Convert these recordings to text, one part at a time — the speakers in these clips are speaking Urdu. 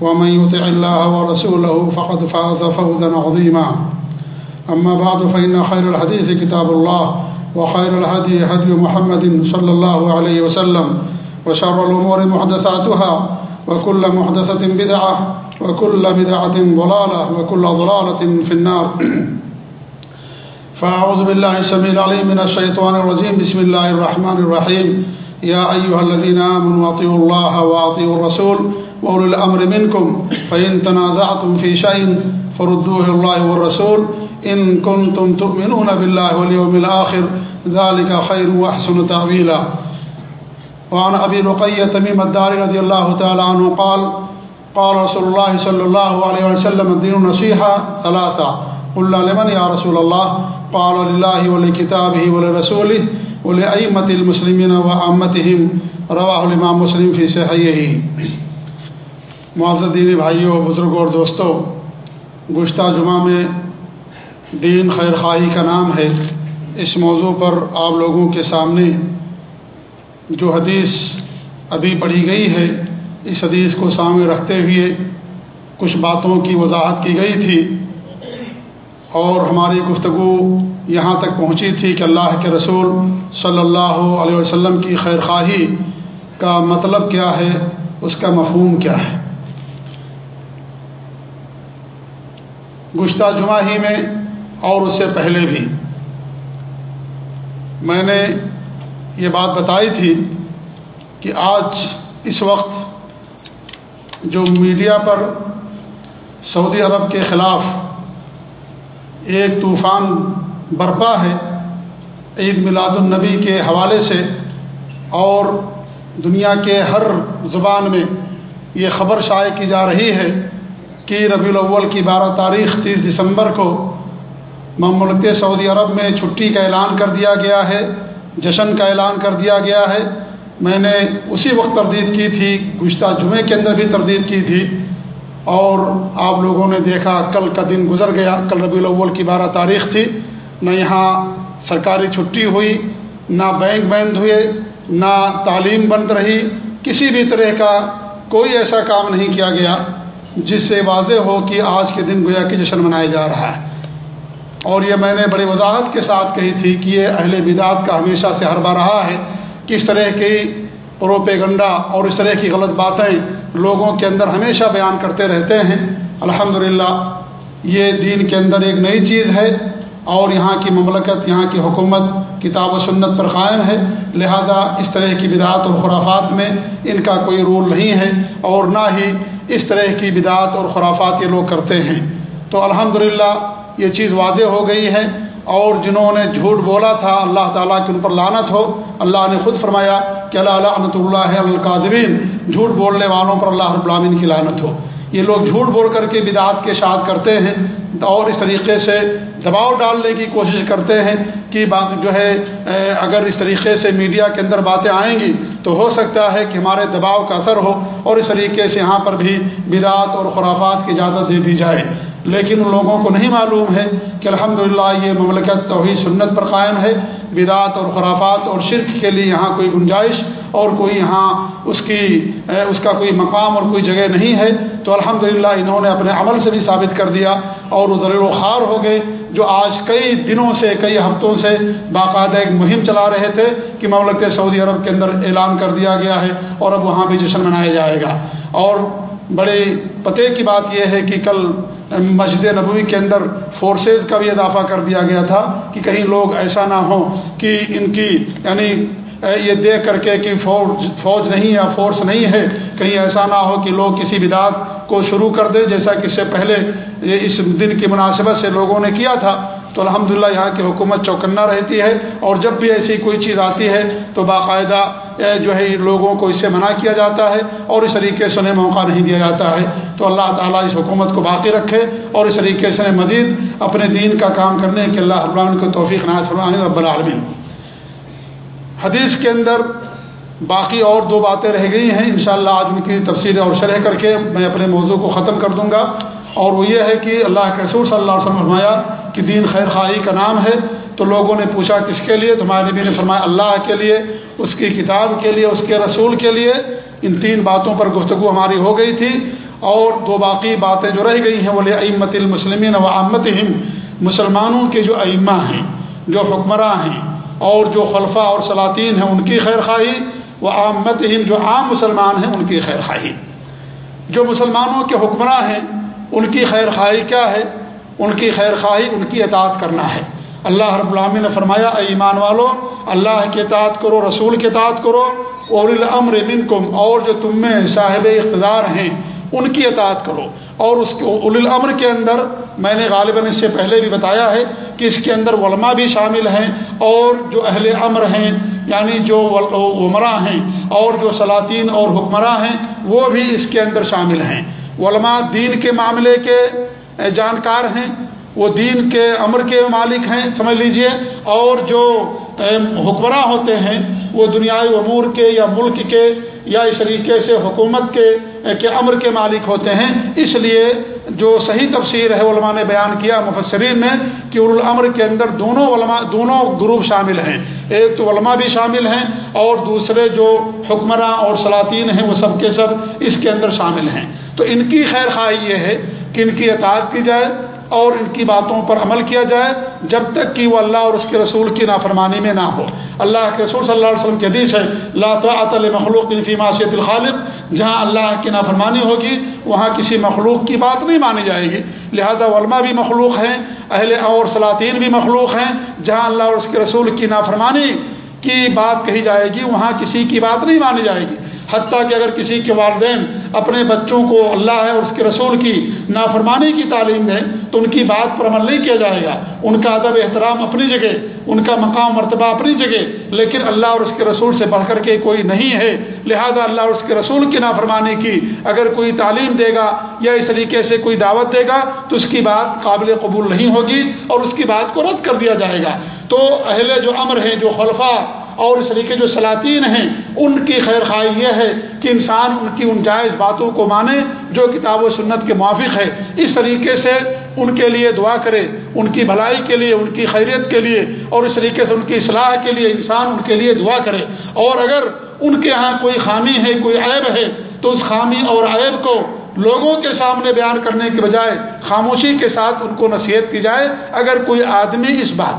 ومن يطع الله ورسوله فقد فاز فوزا عظيما. أما بعد، فإن خير الحديث كتاب الله، وخير الهدي هدي محمد صلى الله عليه وسلم، وشر الأمور محدثاتها، وكل محدثة بدعة، وكل بدعة ضلالة، وكل ضلالة في النار. فأعوذ بالله السميع العليم من الشيطان الرجيم. بسم الله الرحمن الرحيم. يا أيها الذين آمنوا أطيعوا الله وأطيعوا الرسول. وأولي الأمر منكم، فإن تنازعتم في شيء فردوه الله والرسول. إن كنتم تؤمنون بالله واليوم الآخر، ذلك خير وأحسن تأويلا. وعن أبي رقية تميم الدار رضي الله تعالى عنه قال قال رسول الله صلى الله عليه وسلم الدين النصيحة ثلاثة. قلنا لمن يا رسول الله؟ قال لله ولكتابه ولرسوله ولأئمة المسلمين وعامتهم رواه الإمام مسلم في صحيحه. معزز دینی بھائیوں، بزرگوں اور دوستوں، گزشتہ جمعہ میں دین خیر خواہی کا نام ہے۔ اس موضوع پر آپ لوگوں کے سامنے جو حدیث ابھی پڑھی گئی ہے، اس حدیث کو سامنے رکھتے ہوئے کچھ باتوں کی وضاحت کی گئی تھی۔ اور ہماری گفتگو یہاں تک پہنچی تھی کہ اللہ کے رسول صلی اللہ علیہ وسلم کی خیر خواہی کا مطلب کیا ہے، اس کا مفہوم کیا ہے۔ گشتہ جمعہ ہی میں اور اس سے پہلے بھی۔ میں نے یہ بات بتائی تھی کہ آج اس وقت جو میڈیا پر سعودی عرب کے خلاف ایک طوفان برپا ہے، عید میلاد النبی کے حوالے سے اور دنیا کے ہر زبان میں یہ خبر شائع کی جا رہی ہے کہ ربیع الاول کی بارہ تاریخ، تیس دسمبر کو مملک سعودی عرب میں چھٹی کا اعلان کر دیا گیا ہے، جشن کا اعلان کر دیا گیا ہے۔ میں نے اسی وقت تردید کی تھی، گزشتہ جمعے کے اندر بھی تردید کی تھی۔ اور آپ لوگوں نے دیکھا، کل کا دن گزر گیا، کل ربیع الاول کی بارہ تاریخ تھی۔ نہ یہاں سرکاری چھٹی ہوئی، نہ بینک بند ہوئے، نہ تعلیم بند رہی۔ کسی بھی طرح کا کوئی ایسا کام نہیں کیا گیا۔ جس سے واضح ہو کہ آج کے دن گویا کہ جشن منایا جا رہا ہے۔ اور یہ میں نے بڑی وضاحت کے ساتھ کہی تھی کہ یہ اہل بدعت کا ہمیشہ سے ہر بار رہا ہے۔ کہ اس طرح کی پروپیگنڈا اور اس طرح کی غلط باتیں لوگوں کے اندر ہمیشہ بیان کرتے رہتے ہیں۔ الحمدللہ، یہ دین کے اندر ایک نئی چیز ہے۔ اور یہاں کی مملکت، یہاں کی حکومت کتاب و سنت پر قائم ہے۔ لہذا اس طرح کی بدعات اور خرافات میں ان کا کوئی رول نہیں ہے اور نہ ہی اس طرح کی بدعات اور خرافات یہ لوگ کرتے ہیں۔ تو الحمدللہ یہ چیز واضح ہو گئی ہے اور جنہوں نے جھوٹ بولا تھا، اللہ تعالیٰ کے ان پر لانت ہو۔ اللہ نے خود فرمایا کہ اللہ رحمۃ اللہ القادرین جھوٹ بولنے والوں پر اللہ رب العالمین کی لانت ہو۔ یہ لوگ جھوٹ بول کر کے بدعات کے شاد کرتے ہیں اور اس طریقے سے دباؤ ڈالنے کی کوشش کرتے ہیں کہ بات جو ہے اگر اس طریقے سے میڈیا کے اندر باتیں آئیں گی تو ہو سکتا ہے کہ ہمارے دباؤ کا اثر ہو اور اس طریقے سے یہاں پر بھی بدعات اور خرافات کی اجازت دے دی جائے۔ لیکن ان لوگوں کو نہیں معلوم ہے کہ الحمدللہ یہ مملکت توحید سنت پر قائم ہے۔ بدعات اور خرافات اور شرک کے لیے یہاں کوئی گنجائش اور کوئی یہاں اس کی اس کا کوئی مقام اور کوئی جگہ نہیں ہے۔ تو الحمدللہ انہوں نے اپنے عمل سے بھی ثابت کر دیا اور وہ ضرور و خوار ہو گئے، جو آج کئی دنوں سے، کئی ہفتوں سے باقاعدہ ایک مہم چلا رہے تھے کہ مملکت سعودی عرب کے اندر اعلان کر دیا گیا ہے اور اب وہاں بھی جشن منایا جائے گا۔ اور بڑے پتے کی بات یہ ہے کہ کل مسجد نبوی کے اندر فورسز کا بھی اضافہ کر دیا گیا تھا کہ کہیں لوگ ایسا نہ ہوں کہ ان کی یعنی یہ دیکھ کر کے کہ فوج فوج نہیں ہے فورس نہیں ہے، کہیں ایسا نہ ہو کہ لوگ کسی بدعت کو شروع کر دیں جیسا کہ اس سے پہلے اس دن کی مناسبت سے لوگوں نے کیا تھا۔ تو الحمدللہ یہاں کی حکومت چوکنا رہتی ہے اور جب بھی ایسی کوئی چیز آتی ہے تو باقاعدہ جو ہے، لوگوں کو اس سے منع کیا جاتا ہے اور اس طریقے سے انہیں موقع نہیں دیا جاتا ہے۔ تو اللہ تعالیٰ اس حکومت کو باقی رکھے اور اس طریقے سے مزید اپنے دین کا کام کرنے کے اللہ العالمین کو توفیق ناز فرمانے رب العالمین۔ حدیث کے اندر باقی اور دو باتیں رہ گئی ہیں۔ انشاءاللہ آج ان کی تفصیلیں اور شرح کر کے میں اپنے موضوع کو ختم کر دوں گا۔ اور وہ یہ ہے کہ اللہ کے رسول صلی اللہ علیہ وسلم فرمایا کہ دین خیر خواہی کا نام ہے، تو لوگوں نے پوچھا، کس کے لیے؟ تمہارے نبی نے فرمایا، اللہ کے لیے، اس کی کتاب کے لیے، اس کے رسول کے لیے۔ ان تین باتوں پر گفتگو ہماری ہو گئی تھی۔ اور دو باقی باتیں جو رہ گئی ہیں، وہ امت المسلمین و امت مسلمانوں کے جو ائمہ ہیں، جو حکمراں ہیں، اور جو خلفہ اور سلاطین ہیں، ان کی خیر خواہی۔ وہ آمت جو عام مسلمان ہیں، ان کی خیر خواہی۔ جو مسلمانوں کے حکمراں ہیں، ان کی خیر خواہی کیا ہے؟ ان کی خیر خواہی ان کی اطاعت کرنا ہے۔ اللہ رب العامی نے فرمایا، اے ایمان والو، اللہ کے اطاعت کرو، رسول کے اطاعت کرو، اور الامر منکم، اور جو تم میں صاحب اقتدار ہیں، ان کی اطاعت کرو۔ اور اس کے الامر کے اندر، میں نے غالباً اس سے پہلے بھی بتایا ہے کہ اس کے اندر علماء بھی شامل ہیں، اور جو اہل امر ہیں یعنی جو عمرہ ہیں، اور جو سلاطین اور حکمراں ہیں، وہ بھی اس کے اندر شامل ہیں۔ علماء دین کے معاملے کے جانکار ہیں، وہ دین کے، امر کے مالک ہیں، سمجھ لیجیے۔ اور جو حکمراں ہوتے ہیں، وہ دنیائی امور کے یا ملک کے یا اس طریقے سے حکومت کے کے امر کے مالک ہوتے ہیں۔ اس لیے جو صحیح تفسیر ہے، علماء نے بیان کیا مفسرین میں کہ الامر کے اندر دونوں علماء، دونوں گروپ شامل ہیں۔ ایک تو علماء بھی شامل ہیں اور دوسرے جو حکمراں اور سلاطین ہیں، وہ سب کے سب اس کے اندر شامل ہیں۔ تو ان کی خیر خواہی یہ ہے کہ ان کی اطاعت کی جائے اور ان کی باتوں پر عمل کیا جائے، جب تک کہ وہ اللہ اور اس کے رسول کی نافرمانی میں نہ ہو۔ اللہ کے رسول صلی اللہ علیہ وسلم کے حدیث ہے اللہ مخلوق فی معاشیت الخالق، جہاں اللہ کی نافرمانی ہوگی، وہاں کسی مخلوق کی بات نہیں مانی جائے گی۔ لہذا علماء بھی مخلوق ہیں، اہل اور سلاطین بھی مخلوق ہیں، جہاں اللہ اور اس کے رسول کی نافرمانی کی بات کہی جائے گی، وہاں کسی کی بات نہیں مانی جائے گی۔ حتیٰ کہ اگر کسی کے والدین اپنے بچوں کو اللہ ہے اور اس کے رسول کی نافرمانی کی تعلیم دیں تو ان کی بات پر عمل نہیں کیا جائے گا۔ ان کا ادب احترام اپنی جگہ، ان کا مقام مرتبہ اپنی جگہ، لیکن اللہ اور اس کے رسول سے بڑھ کر کے کوئی نہیں ہے۔ لہذا اللہ اور اس کے رسول کی نافرمانی کی اگر کوئی تعلیم دے گا یا اس طریقے سے کوئی دعوت دے گا تو اس کی بات قابل قبول نہیں ہوگی اور اس کی بات کو رد کر دیا جائے گا۔ تو اہل جو امر ہیں، جو خلفہ اور اس طریقے جو سلاطین ہیں، ان کی خیر خواہ یہ ہے کہ انسان ان کی ان جائز باتوں کو مانے جو کتاب و سنت کے موافق ہے اس طریقے سے ان کے لیے دعا کرے، ان کی بھلائی کے لیے، ان کی خیریت کے لیے، اور اس طریقے سے ان کی اصلاح کے لیے انسان ان کے لیے دعا کرے۔ اور اگر ان کے ہاں کوئی خامی ہے، کوئی عیب ہے، تو اس خامی اور عیب کو لوگوں کے سامنے بیان کرنے کے بجائے خاموشی کے ساتھ ان کو نصیحت کی جائے۔ اگر کوئی آدمی اس بات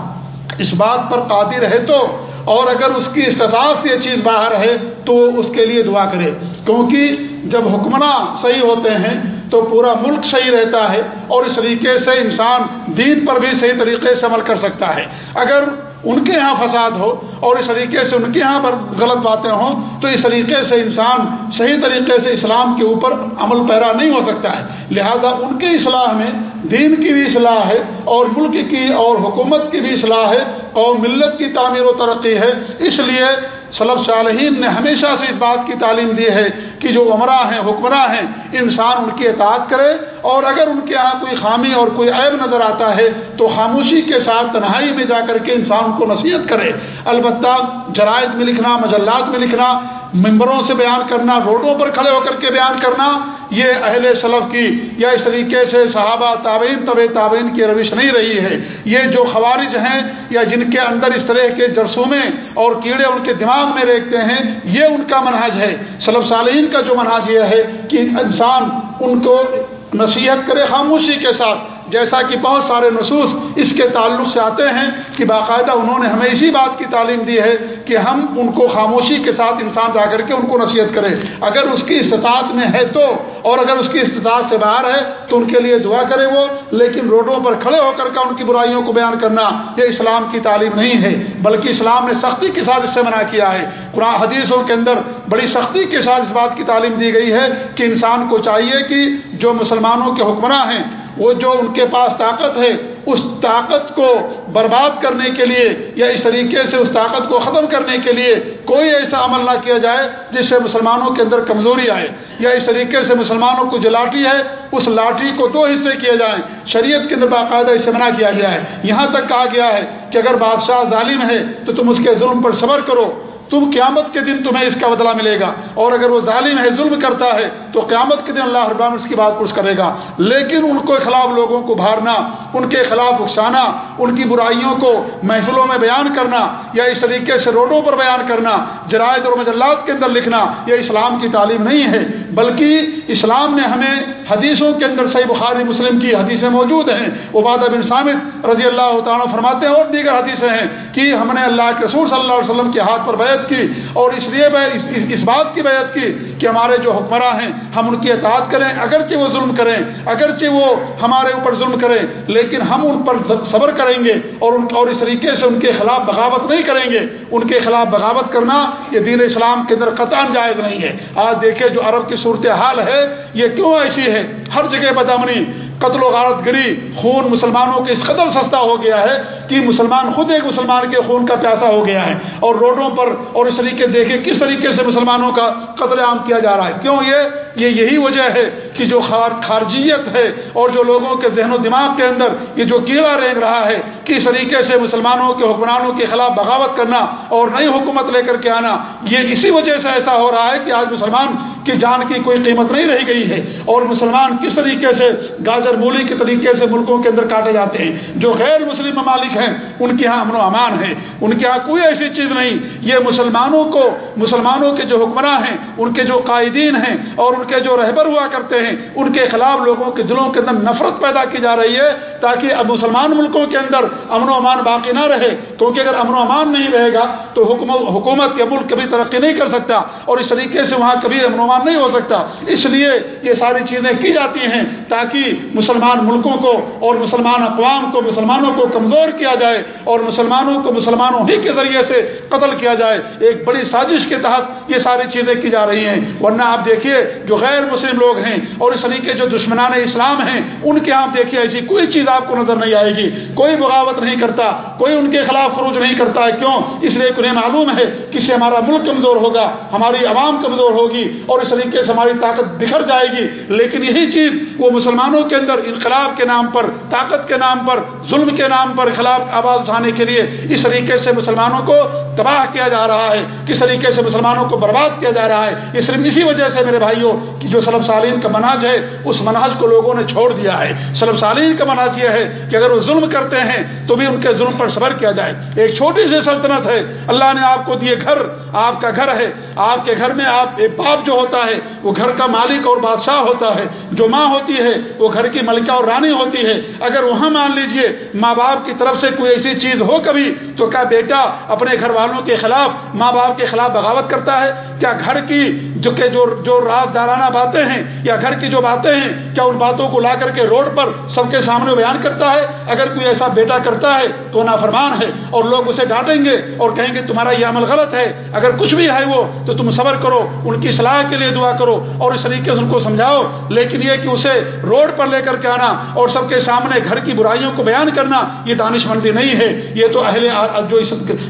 اس بات پر قادر ہے تو اور اگر اس کی استطاعت سے یہ چیز باہر ہے تو اس کے لیے دعا کرے۔ کیونکہ جب حکمراں صحیح ہوتے ہیں تو پورا ملک صحیح رہتا ہے اور اس طریقے سے انسان دین پر بھی صحیح طریقے سے عمل کر سکتا ہے۔ اگر ان کے یہاں فساد ہو اور اس طریقے سے ان کے یہاں پر غلط باتیں ہوں تو اس طریقے سے انسان صحیح طریقے سے اسلام کے اوپر عمل پیرا نہیں ہو سکتا ہے۔ لہذا ان کے اصلاح میں دین کی بھی اصلاح ہے اور ملک کی اور حکومت کی بھی اصلاح ہے اور ملت کی تعمیر و ترقی ہے۔ اس لیے صلب صالحین نے ہمیشہ سے اس بات کی تعلیم دی ہے کہ جو عمرہ ہیں، حکمراں ہیں، انسان ان کی اطاعت کرے اور اگر ان کے یہاں کوئی خامی اور کوئی عیب نظر آتا ہے تو خاموشی کے ساتھ تنہائی میں جا کر کے انسان کو نصیحت کرے۔ البتہ جرائد میں لکھنا، مجلات میں لکھنا ممبروں سے بیان کرنا، روڈوں پر کھڑے ہو کر کے بیان کرنا، یہ اہل سلف کی یا اس طریقے سے صحابہ تعبین طب تعبین کی روش نہیں رہی ہے۔ یہ جو خوارج ہیں یا جن کے اندر اس طرح کے جرسومے اور کیڑے ان کے دماغ میں ریکھتے ہیں، یہ ان کا منحج ہے۔ سلف صالحین کا جو منحج یہ ہے کہ انسان ان کو نصیحت کرے خاموشی کے ساتھ جیسا کہ بہت سارے نصوص اس کے تعلق سے آتے ہیں کہ باقاعدہ انہوں نے ہمیں اسی بات کی تعلیم دی ہے کہ ہم ان کو خاموشی کے ساتھ انسان جا کر کے ان کو نصیحت کریں۔ اگر اس کی استطاعت میں ہے تو، اور اگر اس کی استطاعت سے باہر ہے تو ان کے لیے دعا کرے وہ، لیکن روڈوں پر کھڑے ہو کر کے ان کی برائیوں کو بیان کرنا یہ اسلام کی تعلیم نہیں ہے، بلکہ اسلام نے سختی کے ساتھ اس سے منع کیا ہے۔ قرآن حدیثوں کے اندر بڑی سختی کے ساتھ اس بات کی تعلیم دی گئی ہے کہ انسان کو چاہیے کہ جو مسلمانوں کے حکمراں ہیں وہ جو ان کے پاس طاقت ہے، اس طاقت کو برباد کرنے کے لیے یا اس طریقے سے اس طاقت کو ختم کرنے کے لیے کوئی ایسا عمل نہ کیا جائے جس سے مسلمانوں کے اندر کمزوری آئے یا اس طریقے سے مسلمانوں کو جو لاٹھی ہے، اس لاٹھی کو دو حصے کیے جائیں۔ شریعت کے اندر باقاعدہ اسے منع کیا گیا ہے۔ یہاں تک کہا گیا ہے کہ اگر بادشاہ ظالم ہے تو تم اس کے ظلم پر صبر کرو۔ تم قیامت کے دن تمہیں اس کا بدلہ ملے گا۔ اور اگر وہ ظالم ہے، ظلم کرتا ہے، تو قیامت کے دن اللہ ربان اس کی بات پوچھ کرے گا۔ لیکن ان کے خلاف لوگوں کو بھارنا، ان کے خلاف اکسانا، ان کی برائیوں کو محفلوں میں بیان کرنا یا اس طریقے سے روڈوں پر بیان کرنا، جرائد اور مجلات کے اندر لکھنا، یہ اسلام کی تعلیم نہیں ہے۔ بلکہ اسلام نے ہمیں حدیثوں کے اندر صحیح بخاری، مسلم کی حدیثیں موجود ہیں۔ عبادہ بن سامد رضی اللہ تعالیٰ فرماتے ہیں، اور دیگر حدیثیں ہیں کہ ہم نے اللہ کے رسول صلی اللہ علیہ وسلم کے ہاتھ پر بیعت بیعت کی اور اس لیے اس بات کی بیعت کی کہ ہمارے جو حکمراں ہیں، ہم ان کی اطاعت کریں، اگرچہ وہ ظلم کریں، اگرچہ وہ ہمارے اوپر ظلم کریں، لیکن ہم ان پر صبر کریں گے اور ان اور اس طریقے سے ان کے خلاف بغاوت نہیں کریں گے۔ ان کے خلاف بغاوت کرنا یہ دین اسلام کے اندر قطع جائز نہیں ہے۔ آج دیکھیں جو عرب کی صورتحال ہے، یہ کیوں ایسی ہے؟ ہر جگہ بدامنی۔ قتل و غارت گری خون مسلمانوں کے اس قدر سستا ہو گیا ہے کہ مسلمان خود ایک مسلمان کے خون کا پیاسا ہو گیا ہے اور روڈوں پر اور اس طریقے دیکھے کس طریقے سے مسلمانوں کا قتل عام کیا جا رہا ہے۔ کیوں یہ؟ یہ یہی وجہ ہے کہ جو خارجیت ہے اور جو لوگوں کے ذہن و دماغ کے اندر یہ جو کیڑا رینگ رہا ہے کس طریقے سے مسلمانوں کے حکمرانوں کے خلاف بغاوت کرنا اور نئی حکومت لے کر کے آنا، یہ اسی وجہ سے ایسا ہو رہا ہے کہ آج مسلمان کی جان کی کوئی قیمت نہیں رہ گئی ہے اور مسلمان کس طریقے سے گاجر مولی کے طریقے سے ملکوں کے اندر کاٹے جاتے ہیں؟ جو غیر مسلم ممالک ہیں، ان کے ہاں امن و امان ہے، ان کے ہاں کوئی ایسی چیز نہیں۔ یہ مسلمانوں کو، مسلمانوں کے جو حکمراں ہیں، ان کے جو قائدین ہیں اور ان کے جو رہبر ہوا کرتے ہیں، ان کے خلاف لوگوں کے دلوں کے اندر نفرت پیدا کی جا رہی ہے تاکہ اب مسلمان ملکوں کے اندر امن و امان باقی نہ رہے۔ کیونکہ اگر امن و امان نہیں رہے گا تو حکومت یا ملک کبھی ترقی نہیں کر سکتا اور اس طریقے سے وہاں کبھی امن و امان نہیں ہو سکتا۔ اس لیے یہ ساری چیزیں کی جاتی ہیں تاکہ مسلمان ملکوں کو اور مسلمان اقوام کو، مسلمانوں کو کمزور کیا جائے اور مسلمانوں کو مسلمانوں ہی کے ذریعے سے قتل کیا جائے۔ ایک بڑی سازش کے تحت یہ ساری چیزیں کی جا رہی ہیں۔ ورنہ آپ دیکھیے جو غیر مسلم لوگ ہیں اور اس طریقے جو دشمنان اسلام ہیں، ان کے آپ دیکھیے ایسی کوئی چیز آپ کو نظر نہیں آئے گی۔ کوئی بغاوت نہیں کرتا، کوئی ان کے خلاف خروج نہیں کرتا۔ ہے کیوں؟ اس لیے انہیں معلوم ہے کہ سے ہمارا ملک کمزور ہوگا، ہماری عوام کمزور ہوگی اور اس طریقے سے ہماری طاقت بکھر جائے گی۔ لیکن یہی چیز وہ مسلمانوں کے اندر انقلاب کے نام پر، طاقت کے نام پر، ظلم کے نام پر خلاف آواز اٹھانے کے لیے اس طریقے سے مسلمانوں کو تباہ کیا جا رہا ہے، کس طریقے سے مسلمانوں کو برباد کیا جا رہا ہے۔ یہ صرف اسی وجہ سے میرے بھائیوں کہ جو سلم سالین کا مناج ہے، اس مناج کو لوگوں نے چھوڑ دیا ہے۔ سلم سالین کا مناج یہ ہے کہ اگر وہ ظلم کرتے ہیں، تو بھی ان کے ظلم پر صبر کیا جائے۔ ایک چھوٹی سی سلطنت ہے۔ اللہ نے آپ کو دیے گھر۔ آپ کا گھر ہے، آپ کے گھر میں آپ باپ جو ہوتا ہے، وہ گھر کا مالک اور بادشاہ ہوتا ہے۔ جو ماں ہوتی ہے، وہ گھر کی ملکہ اور رانی ہوتی ہے۔ اگر وہاں مان لیجیے، ماں باپ کی طرف سے کوئی ایسی چیز ہو کبھی، تو کیا بیٹا اپنے گھر والوں کے خلاف، ماں باپ کے خلاف بغاوت کرتا ہے؟ کیا گھر کی جو کہ جو جو راز دارانہ باتیں ہیں، یا گھر کی جو باتیں ہیں، کیا ان باتوں کو لا کر کے روڈ پر سب کے سامنے بیان کرتا ہے؟ اگر کوئی ایسا بیٹا کرتا ہے تو نافرمان ہے اور لوگ اسے ڈانٹیں گے اور کہیں گے تمہارا یہ عمل غلط ہے۔ اگر کچھ بھی ہے وہ، تو تم صبر کرو، ان کی صلاح کے لیے دعا کرو اور اس طریقے سے ان کو سمجھاؤ۔ لیکن یہ کہ اسے روڈ پر لے کر کے آنا اور سب کے سامنے گھر کی برائیوں کو بیان کرنا، یہ دانش مندی نہیں ہے۔ یہ تو اہل جو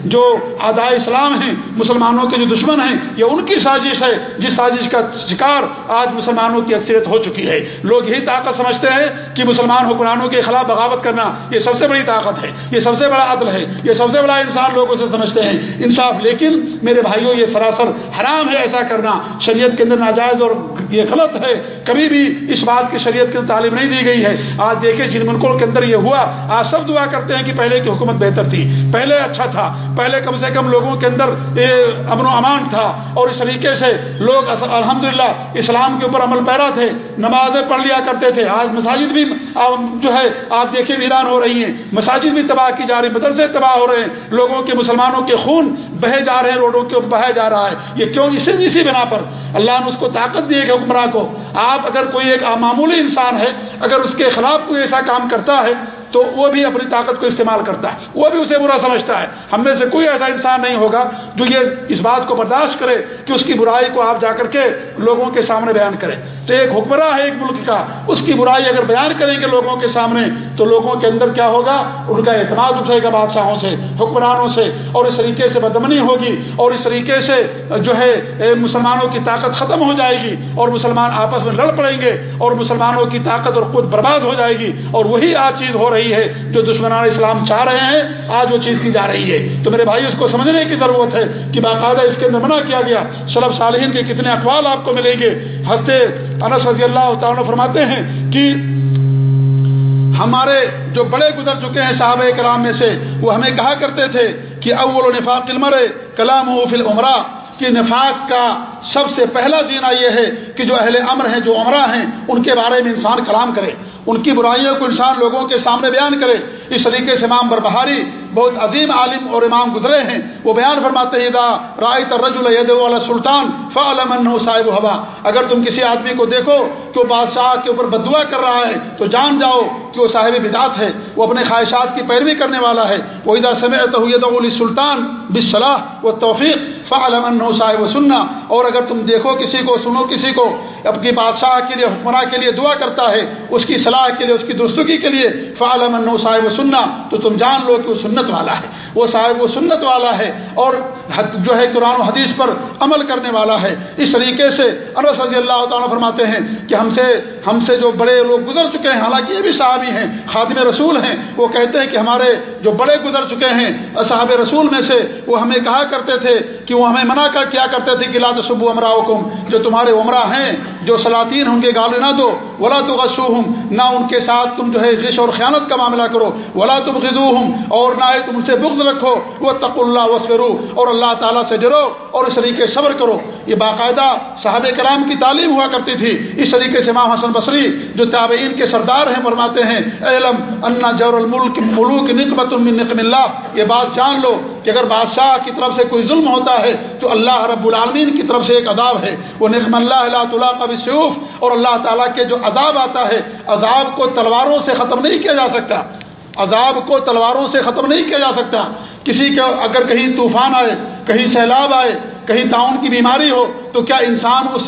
جو آدھا اسلام ہیں، مسلمانوں کے جو دشمن ہیں، یہ ان کی سازش ہے، جس سازش کا شکار آج مسلمانوں کی اکثریت ہو چکی ہے۔ لوگ یہی طاقت سمجھتے ہیں کہ مسلمان حکمرانوں کے خلاف بغاوت کرنا یہ سب سے بڑی طاقت ہے، یہ سب سے بڑا عدل ہے، یہ سب سے بڑا انسان لوگوں سے سمجھتے ہیں۔ انصاف، لیکن میرے بھائیوں یہ سراسر حرام ہے ایسا کرنا شریعت کے اندر ناجائز اور یہ غلط ہے۔ کبھی بھی اس بات کی شریعت کی تعلیم نہیں دی گئی ہے۔ آج دیکھیں جن ملکوں کے اندر یہ ہوا، آج سب دعا کرتے ہیں کہ پہلے کی حکومت بہتر تھی، پہلے اچھا تھا، پہلے کم سے کم لوگوں کے اندر امن و امان تھا۔ اور اس طریقے سے لوگ الحمدللہ اسلام کے اوپر عمل پیرا تھے، نمازیں پڑھ لیا کرتے تھے۔ آج مساجد بھی جو ہے، آپ دیکھیں ویران ہو رہی ہیں۔ مساجد بھی تباہ کی جا رہی مدرسے تباہ ہو رہے ہیں۔ لوگوں کے مسلمانوں کے خون بہے جا رہے ہیں، روڈوں کے اوپر بہا جا رہا ہے۔ یہ کیوں اسی اسی بنا پر اللہ نے اس کو طاقت دی ہے حکمراں کو۔ آپ اگر کوئی ایک معمولی انسان ہے، اگر اس کے خلاف کوئی ایسا کام کرتا ہے تو وہ بھی اپنی طاقت کو استعمال کرتا ہے۔ وہ بھی اسے برا سمجھتا ہے۔ ہم میں سے کوئی ایسا انسان نہیں ہوگا جو یہ اس بات کو برداشت کرے کہ اس کی برائی کو آپ جا کر کے لوگوں کے سامنے بیان کرے۔ تو ایک حکمراں ہے ایک ملک کا۔ اس کی برائی اگر بیان کریں گے لوگوں کے سامنے تو لوگوں کے اندر کیا ہوگا؟ ان کا اعتماد اٹھے گا بادشاہوں سے، حکمرانوں سے، اور اس طریقے سے بدمنی ہوگی، اور اس طریقے سے جو ہے مسلمانوں کی طاقت ختم ہو جائے گی، اور مسلمان آپس میں لڑ پڑیں گے، اور مسلمانوں کی طاقت اور خود برباد ہو جائے گی، اور وہی آج چیز ہو رہی رہی ہے جو دشمنان اسلام چاہ رہے ہیں، آج وہ چیز کی جا رہی ہے۔ تو میرے بھائی، اس کو سمجھنے کی ضرورت ہے کہ باقاعدہ اس کے اندر منع کیا گیا۔ سلب صالحین کے کتنے اقوال آپ کو ملیں گے؟ ہنستے انس رضی اللہ تعالیٰ فرماتے ہیں کہ ہمارے جو بڑے گزر چکے ہیں صحابہ کلام میں سے، وہ ہمیں کہا کرتے تھے کہ اول و نفاق المر کلام و فل عمرہ کہ نفاق کا سب سے پہلا دینا یہ ہے کہ جو اہل امر ہیں، جو عمرہ ہیں، ان کے بارے میں انسان کلام کرے۔ ان کی برائیوں کو انسان لوگوں کے سامنے بیان کرے، اس طریقے سے امام بربہاری بہت عظیم عالم اور امام گزرے ہیں۔ وہ بیان فرماتے ہیں دا رائے ترج والا سلطان فعلم صاحب ہوا اگر تم کسی آدمی کو دیکھو کہ وہ بادشاہ کے اوپر بدعا کر رہا ہے، تو جان جاؤ کہ وہ صاحب بدعت ہے۔ وہ اپنے خواہشات کی پیروی کرنے والا ہے۔ وہ ادا سمے تو سلطان بصلاح و توفیق فعلم صاحب سننا اور اگر تم دیکھو کسی کو، سنو کسی کو، اپنی بادشاہ کے لیے، حکمراں کے لیے دعا کرتا ہے، اس کی صلاح کے لیے، اس کی درستگی کے لیے فعالم صاحب سننا تو تم جان لو کہ وہ سنت والا ہے۔ وہ صاحب وہ سنت والا ہے اور جو ہے قرآن و حدیث پر عمل کرنے والا ہے۔ اس طریقے سے انس رضی اللہ تعالیٰ فرماتے ہیں کہ ہم سے ہم سے جو بڑے لوگ گزر چکے ہیں، حالانکہ یہ بھی صحابی ہیں، خادم رسول ہیں، وہ کہتے ہیں کہ ہمارے جو بڑے گزر چکے ہیں صحاب رسول میں سے وہ ہمیں کہا کرتے تھے کہ وہ ہمیں منع کر کیا کرتے تھے کہ لاد صبح عمرہ حکم جو تمہارے عمرہ ہیں، جو سلاطین ہوں گے گالے نہ دو، ولا تو غصو نہ ان کے ساتھ تم جو ہے غش اور خیانت کا معاملہ کرو، ولا تم غزو اور نہ ہی تم ان سے بغض رکھو وہ تق اللہ وسفرو اور اللہ تعالیٰ سے ڈرو اور اس طریقے صبر کرو۔ یہ باقاعدہ صاحب کلام کی تعلیم ہوا کرتی تھی۔ اس طریقے سے امام حسن بصری جو تابعین کے سردار ہیں، فرماتے ہیں علم انا جور الملک ملوک نقمت من نقم اللہ۔ یہ بات جان لو کہ اگر بادشاہ کی طرف سے کوئی ظلم ہوتا ہے، تو اللہ رب العالمین کی طرف سے ایک عذاب ہے۔ وہ نقم اللہ اللہ تعالیٰ کا سیوف اور اللہ تعالیٰ کے جو عذاب آتا ہے، عذاب کو تلواروں سے ختم نہیں کیا جا سکتا۔ عذاب کو تلواروں سے ختم نہیں کیا جا سکتا۔ کسی کا اگر کہیں طوفان آئے، کہیں سیلاب آئے، کہیں تعاون کی بیماری ہو، تو کیا انسان اس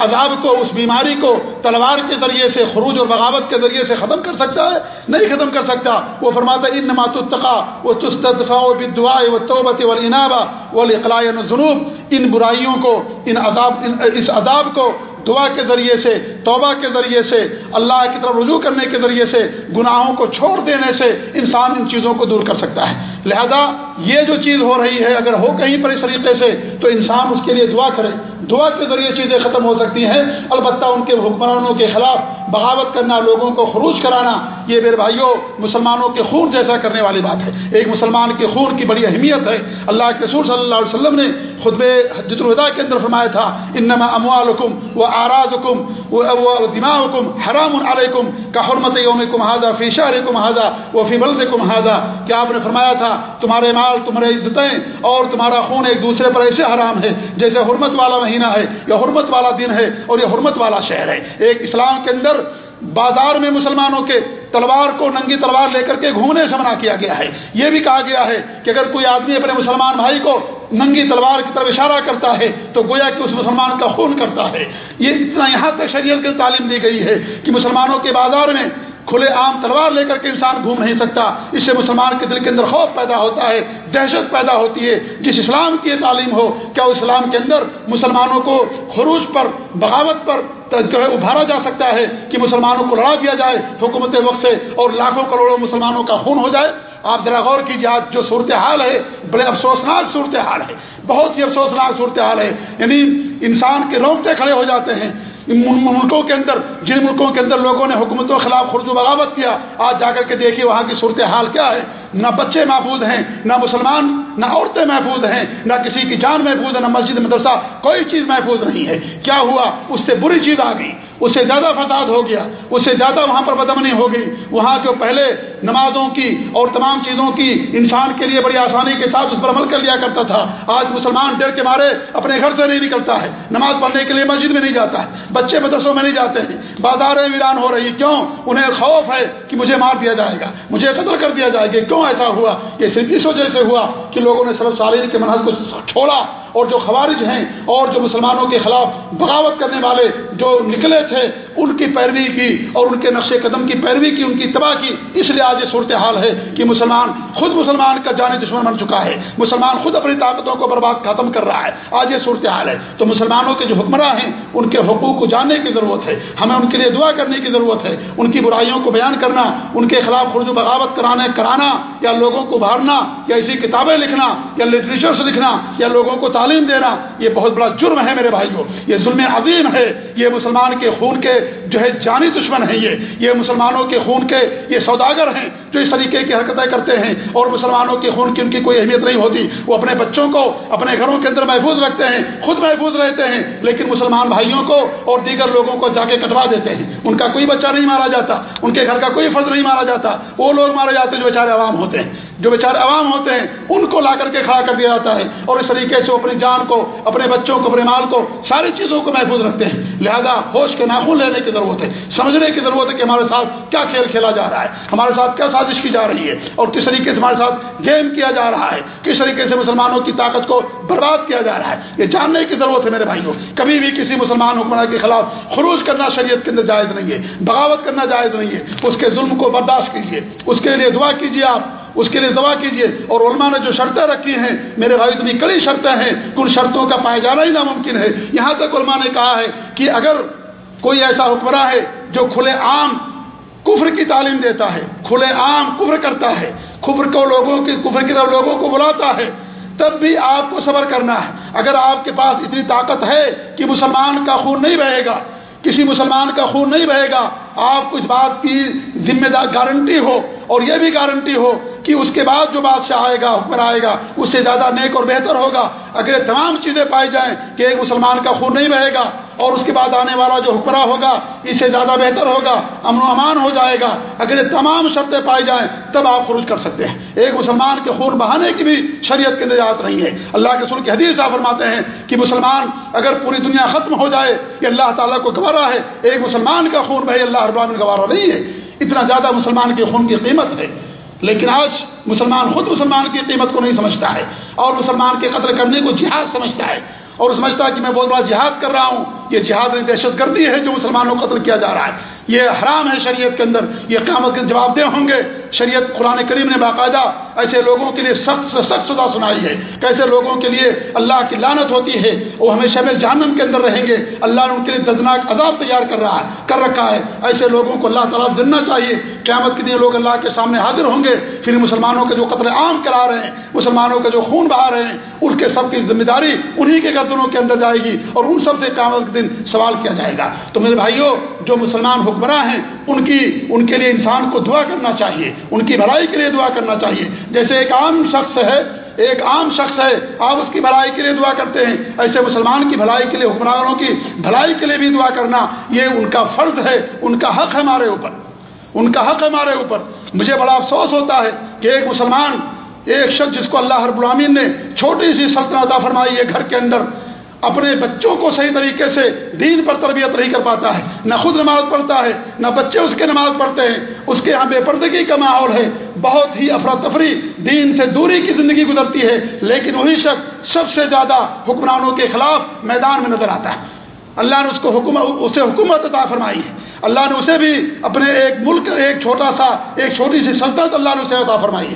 عذاب کو، اس بیماری کو تلوار کے ذریعے سے، خروج اور بغاوت کے ذریعے سے ختم کر سکتا ہے؟ نہیں ختم کر سکتا۔ وہ فرماتا ان نمات التقا وہ چستفا و بدعا و توبت و انابا و جنوب ان برائیوں کو، ان عذاب اس عذاب کو دعا کے ذریعے سے، توبہ کے ذریعے سے، اللہ کی طرف رجوع کرنے کے ذریعے سے، گناہوں کو چھوڑ دینے سے انسان ان چیزوں کو دور کر سکتا ہے۔ لہذا یہ جو چیز ہو رہی ہے، اگر ہو کہیں پر اس طریقے سے، تو انسان اس کے لیے دعا کرے۔ دعا کے ذریعے چیزیں ختم ہو سکتی ہیں۔ البتہ ان کے حکمرانوں کے خلاف بغاوت کرنا، لوگوں کو خروج کرانا، یہ میرے بھائیوں، مسلمانوں کے خون جیسا کرنے والی بات ہے۔ ایک مسلمان کے خون کی بڑی اہمیت ہے۔ اللہ کے سور صلی اللہ علیہ وسلم نے خطب حجت الوداع کے اندر فرمایا تھا، انما اموالکم و آرازکم و دماغکم حرام علیکم، کا حرمت یومکم حاضا فی شہرکم حاضا و فی بلدکم حاضا کیا آپ نے فرمایا تھا، تمہارے مال تمہارے عزتیں اور تمہارا خون ایک دوسرے پر ایسے حرام ہے جیسے حرمت والا مہینہ ہے یا حرمت والا دن ہے اور یہ حرمت والا شہر ہے۔ ایک اسلام کے اندر بازار میں مسلمانوں کے تلوار کو ننگی تلوار لے کر کے گھومنے سے منع کیا گیا ہے۔ یہ بھی کہا گیا ہے کہ اگر کوئی آدمی اپنے مسلمان بھائی کو ننگی تلوار کی طرف اشارہ کرتا ہے تو گویا کہ اس مسلمان کا خون کرتا ہے۔ یہ اتنا یہاں تک شریعت کی تعلیم دی گئی ہے کہ مسلمانوں کے بازار میں کھلے عام تلوار لے کر کے انسان گھوم نہیں سکتا۔ اس سے مسلمان کے دل کے اندر خوف پیدا ہوتا ہے، دہشت پیدا ہوتی ہے۔ جس اسلام کی تعلیم ہو، کیا اسلام کے اندر مسلمانوں کو خروج پر، بغاوت پر جو ہے ابھارا جا سکتا ہے کہ مسلمانوں کو لڑا دیا جائے حکومت وقت سے اور لاکھوں کروڑوں مسلمانوں کا خون ہو جائے؟ آپ ذرا غور کیجیے آج جو صورتحال ہے بڑے افسوسناک صورتحال ہے، بہت ہی افسوسناک صورتحال ہے۔ یعنی انسان کے رونگٹے کھڑے ہو جاتے ہیں۔ ملکوں کے اندر، جن ملکوں کے اندر لوگوں نے حکومتوں کے خلاف خرج و بغاوت کیا، آج جا کر کے دیکھیے وہاں کی صورتحال کیا ہے۔ نہ بچے محفوظ ہیں، نہ مسلمان، نہ عورتیں محفوظ ہیں، نہ کسی کی جان محفوظ ہے، نہ مسجد، مدرسہ، کوئی چیز محفوظ نہیں ہے۔ کیا ہوا؟ اس سے بری چیز آ گئی۔ اس سے زیادہ فساد ہو گیا۔ اس سے زیادہ وہاں پر بدمنی ہو گئی۔ وہاں جو پہلے نمازوں کی اور تمام چیزوں کی انسان کے لیے بڑی آسانی کے ساتھ اس پر عمل کر لیا کرتا تھا۔ آج مسلمان ڈر کے مارے اپنے گھر سے نہیں نکلتا ہے۔ نماز پڑھنے کے لیے مسجد میں نہیں جاتا ہے۔ بچے مدرسوں میں نہیں جاتے ہیں۔ بازاریں ویران ہو رہی کیوں؟ انہیں خوف ہے کہ مجھے مار دیا جائے گا۔ مجھے قتل کر دیا جائے گا۔ کیوں ایسا ہوا؟ یہ صرف اس وجہ سے ہوا کہ لوگوں نے سرف سالین کے منحص کو چھوڑا۔ اور جو خوارج ہیں اور جو مسلمانوں کے خلاف بغاوت کرنے والے جو نکلے تھے، ان کی پیروی کی اور ان کے نقش قدم کی پیروی کی، ان کی تباہ کی۔ اس لیے آج یہ صورتحال ہے کہ مسلمان خود مسلمان کا جانے دشمن بن چکا ہے۔ مسلمان خود اپنی طاقتوں کو برباد ختم کر رہا ہے۔ آج یہ صورتحال ہے۔ تو مسلمانوں کے جو حکمراں ہیں، ان کے حقوق کو جاننے کی ضرورت ہے۔ ہمیں ان کے لیے دعا کرنے کی ضرورت ہے۔ ان کی برائیوں کو بیان کرنا، ان کے خلاف خرج و بغاوت کرانے، کرانا یا لوگوں کو ابھارنا یا ایسی کتابیں لکھنا یا لٹریچر لکھنا یا لوگوں کو تعلیم دینا، یہ بہت بڑا جرم ہے میرے بھائی کو یہ ظلم عظیم ہے، یہ مسلمان کے خون کے جو ہے جانی دشمن ہیں یہ یہ مسلمانوں کے خون کے یہ سوداگر ہیں جو اس طریقے کی حرکتیں کرتے ہیں اور مسلمانوں کے خون کی ان کی کوئی اہمیت نہیں ہوتی، وہ اپنے بچوں کو اپنے گھروں کے اندر محفوظ رکھتے ہیں، خود محفوظ رہتے ہیں، لیکن مسلمان بھائیوں کو اور دیگر لوگوں کو جا کے کٹوا دیتے ہیں۔ ان کا کوئی بچہ نہیں مارا جاتا، ان کے گھر کا کوئی فرض نہیں مارا جاتا، وہ لوگ مارے جاتے ہیں جو بیچارے عوام ہوتے ہیں۔ جو بیچارے عوام ہوتے ہیں، ان کو لا کر کے کھڑا کر دیا جاتا ہے اور اس طریقے سے اپنی جان کو، اپنے بچوں کو، اپنے مال کو، ساری چیزوں کو محفوظ رکھتے ہیں۔ لہذا ہوش کے ناخن لینے کی ضرورت ہے۔ سمجھنے کی ضرورت ہے کہ ہمارے ساتھ کیا کھیل کھیلا جا رہا ہے، ہمارے ساتھ کیا سازش کی جا رہی ہے اور کس طریقے سے ہمارے ساتھ گیم کیا جا رہا ہے، کس طریقے سے مسلمانوں کی طاقت کو برباد کیا جا رہا ہے۔ یہ جاننے کی ضرورت ہے میرے بھائیوں۔ کبھی بھی کسی مسلمان حکمراں کے خلاف خروج کرنا شریعت کے اندر جائز نہیں ہے، بغاوت کرنا جائز نہیں ہے۔ اس کے ظلم کو برداشت کیجیے اس کے لیے دعا کیجیے آپ۔ اس کے لیے دعا کیجیے اور علماء نے جو شرطیں رکھی ہیں، میرے بھائی، اتنی کڑی شرطیں ہیں کہ ان شرطوں کا پائے جانا ہی ناممکن ہے۔ یہاں تک علماء نے کہا ہے کہ اگر کوئی ایسا حکمراں ہے جو کھلے عام کفر کی تعلیم دیتا ہے، کھلے عام کفر کرتا ہے، کفر کو لوگوں کی کفر کی طرف لوگوں کو بلاتا ہے، تب بھی آپ کو صبر کرنا ہے۔ اگر آپ کے پاس اتنی طاقت ہے کہ مسلمان کا خون نہیں بہے گا، کسی مسلمان کا خون نہیں بہے گا، آپ کو اس بات کی ذمہ دار گارنٹی ہو اور یہ بھی گارنٹی ہو کہ اس کے بعد جو بادشاہ آئے گا، حکمر آئے گا، اس سے زیادہ نیک اور بہتر ہوگا۔ اگر یہ تمام چیزیں پائی جائیں کہ ایک مسلمان کا خون نہیں بہے گا اور اس کے بعد آنے والا جو حکمراں ہوگا، اس سے زیادہ بہتر ہوگا، امن و امان ہو جائے گا۔ اگر یہ تمام شرطیں پائی جائیں، تب آپ خروج کر سکتے ہیں۔ ایک مسلمان کے خون بہانے کی بھی شریعت کے نجات نہیں ہے۔ اللہ کے سر کی حدیث فرماتے ہیں کہ مسلمان اگر پوری دنیا ختم ہو جائے کہ اللہ تعالیٰ کو گوارا ہے۔ ایک مسلمان کا خون بہے، اللہ اربان گوارا نہیں ہے۔ اتنا زیادہ مسلمان کے خون کی قیمت ہے۔ لیکن آج مسلمان خود مسلمان کی قیمت کو نہیں سمجھتا ہے اور مسلمان کے قتل کرنے کو جہاد سمجھتا ہے۔ اور سمجھتا ہے کہ میں بہت بڑا جہاد کر رہا ہوں۔ یہ جہاد دہشت گردی ہے جو مسلمانوں کو قتل کیا جا رہا ہے۔ یہ حرام ہے شریعت کے اندر۔ یہ قیامت کے جواب دہ ہوں گے۔ شریعت قرآن کریم نے باقاعدہ ایسے لوگوں کے لیے سخت سے سخت سزا سنائی ہے۔ کیسے لوگوں کے لیے اللہ کی لانت ہوتی ہے؟ وہ ہمیشہ میں جہنم کے اندر رہیں گے۔ اللہ نے ان کے لیے دردناک عذاب تیار کر رہا ہے، کر رکھا ہے۔ ایسے لوگوں کو اللہ تعالیٰ دننا چاہیے۔ قیامت کے لیے لوگ اللہ کے سامنے حاضر ہوں گے۔ پھر مسلمانوں کے جو قتل عام کرا رہے ہیں، مسلمانوں کا جو خون بہا رہے ہیں، ان کے سب کی ذمہ داری انہیں کے گردنوں کے اندر جائے گی اور ان سب سے قیامت کے دن سوال کیا جائے گا۔ تو میرے بھائیوں جو مسلمان حکمراں ہیں، ان کی، ان کے لیے انسان کو دعا کرنا چاہیے۔ ان کی بھلائی کے لیے دعا کرنا چاہیے۔ جیسے ایک عام شخص ہے، ایک عام شخص ہے، آپ اس کی بھلائی کے لیے دعا کرتے ہیں۔ ایسے مسلمان کی بھلائی کے لیے، حکمرانوں کی بھلائی کے لیے بھی دعا کرنا، یہ ان کا فرض ہے، ان کا حق ہے ہمارے اوپر۔ ان کا حق ہے ہمارے اوپر۔ مجھے بڑا افسوس ہوتا ہے کہ ایک مسلمان، ایک شخص جس کو اللہ رب العامین نے چھوٹی سی سلطنت عطا فرمائی ہے گھر کے اندر اپنے بچوں کو صحیح طریقے سے دین پر تربیت نہیں کر پاتا ہے، نہ خود نماز پڑھتا ہے، نہ بچے اس کے نماز پڑھتے ہیں۔ اس کے یہاں بے پردگی کا ماحول ہے۔ بہت ہی افراتفری دین سے دوری کی زندگی گزرتی ہے، لیکن وہی شخص سب سے زیادہ حکمرانوں کے خلاف میدان میں نظر آتا ہے۔ اللہ نے اس کو حکومت اسے حکومت عطا فرمائی ہے۔ اللہ نے اسے بھی اپنے ایک ملک، ایک چھوٹا سا، ایک چھوٹی سی سلطنت اللہ نے اسے عطا فرمائی ہے۔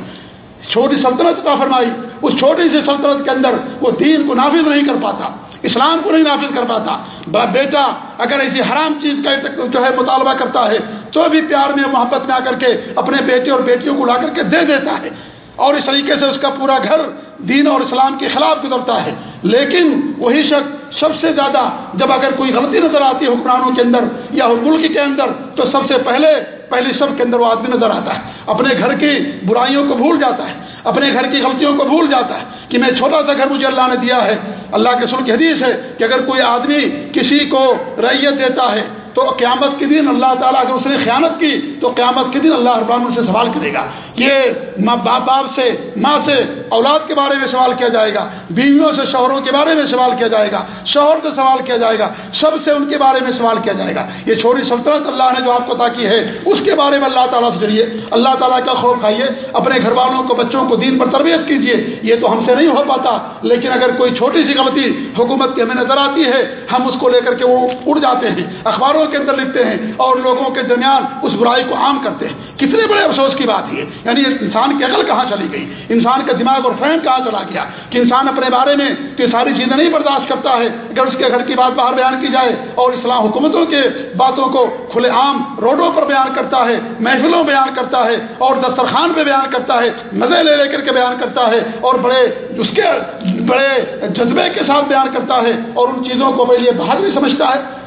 چھوٹی سلطنت عطا فرمائی، اس چھوٹی سی سلطنت کے اندر وہ دین کو نافذ نہیں کر پاتا۔ اسلام کو نہیں نافذ کر پاتا۔ بیٹا اگر ایسی حرام چیز کا جو ہے مطالبہ کرتا ہے، تو بھی پیار میں محبت میں آ کر کے اپنے بیٹے اور بیٹیوں کو لا کر کے دے دیتا ہے۔ اور اس طریقے سے اس کا پورا گھر دین اور اسلام کے خلاف گزرتا ہے۔ لیکن وہی شخص سب سے زیادہ جب اگر کوئی غلطی نظر آتی ہے حکمرانوں کے اندر یا ملک کے اندر، تو سب سے پہلے پہلے سب کے اندر وہ آدمی نظر آتا ہے۔ اپنے گھر کی برائیوں کو بھول جاتا ہے۔ اپنے گھر کی غلطیوں کو بھول جاتا ہے کہ میں چھوٹا سا گھر مجھے اللہ نے دیا ہے۔ اللہ کے سر کی حدیث ہے کہ اگر کوئی آدمی کسی کو ریت دیتا ہے تو قیامت کے دن اللہ تعالیٰ اگر اس نے خیانت کی تو قیامت کے دن اللہ اربان سے سوال کرے گا یہ باپ باپ سے، ماں سے اولاد کے بارے میں سوال کیا جائے گا، بیویوں سے، شوہروں کے بارے میں سوال کیا جائے گا، شوہر سے سوال کیا جائے گا، سب سے ان کے بارے میں سوال کیا جائے گا۔ یہ چھوٹی سلطنت اللہ نے جو آپ کو کی ہے، اس کے بارے میں اللہ تعالیٰ سے ذریعے اللہ تعالیٰ کا خوف کھائیے، اپنے گھر والوں کو، بچوں کو دین پر تربیت کیجیے۔ یہ تو ہم سے نہیں ہو پاتا، لیکن اگر کوئی چھوٹی سی غلطی حکومت کی ہمیں نظر آتی ہے، ہم اس کو لے کر کے وہ اڑ جاتے ہیں۔ اخباروں کے اندر لکھتے ہیں اور لوگوں کے درمیان اس برائی کو عام کرتے ہیں۔ کتنے بڑے افسوس کی بات ہے یعنی انسان کی عقل کہاں چلی گئی؟ انسان کا دماغ اور فہم کہاں چلا گیا؟ کہ انسان اپنے بارے میں یہ ساری چیزیں نہیں برداشت کرتا ہے۔ اگر اس کے گھر کی بات باہر بیان کی جائے اور اسلام حکومتوں کے باتوں کو کھلے عام روڈوں پر بیان کرتا ہے، محفلوں بیان کرتا ہے اور دسترخوان پہ بیان کرتا ہے، مزے لے لے کر کے بیان کرتا ہے اور بڑے اس کے بڑے جذبے کے ساتھ بیان کرتا ہے اور ان چیزوں کو پہلے باہر بھی سمجھتا ہے۔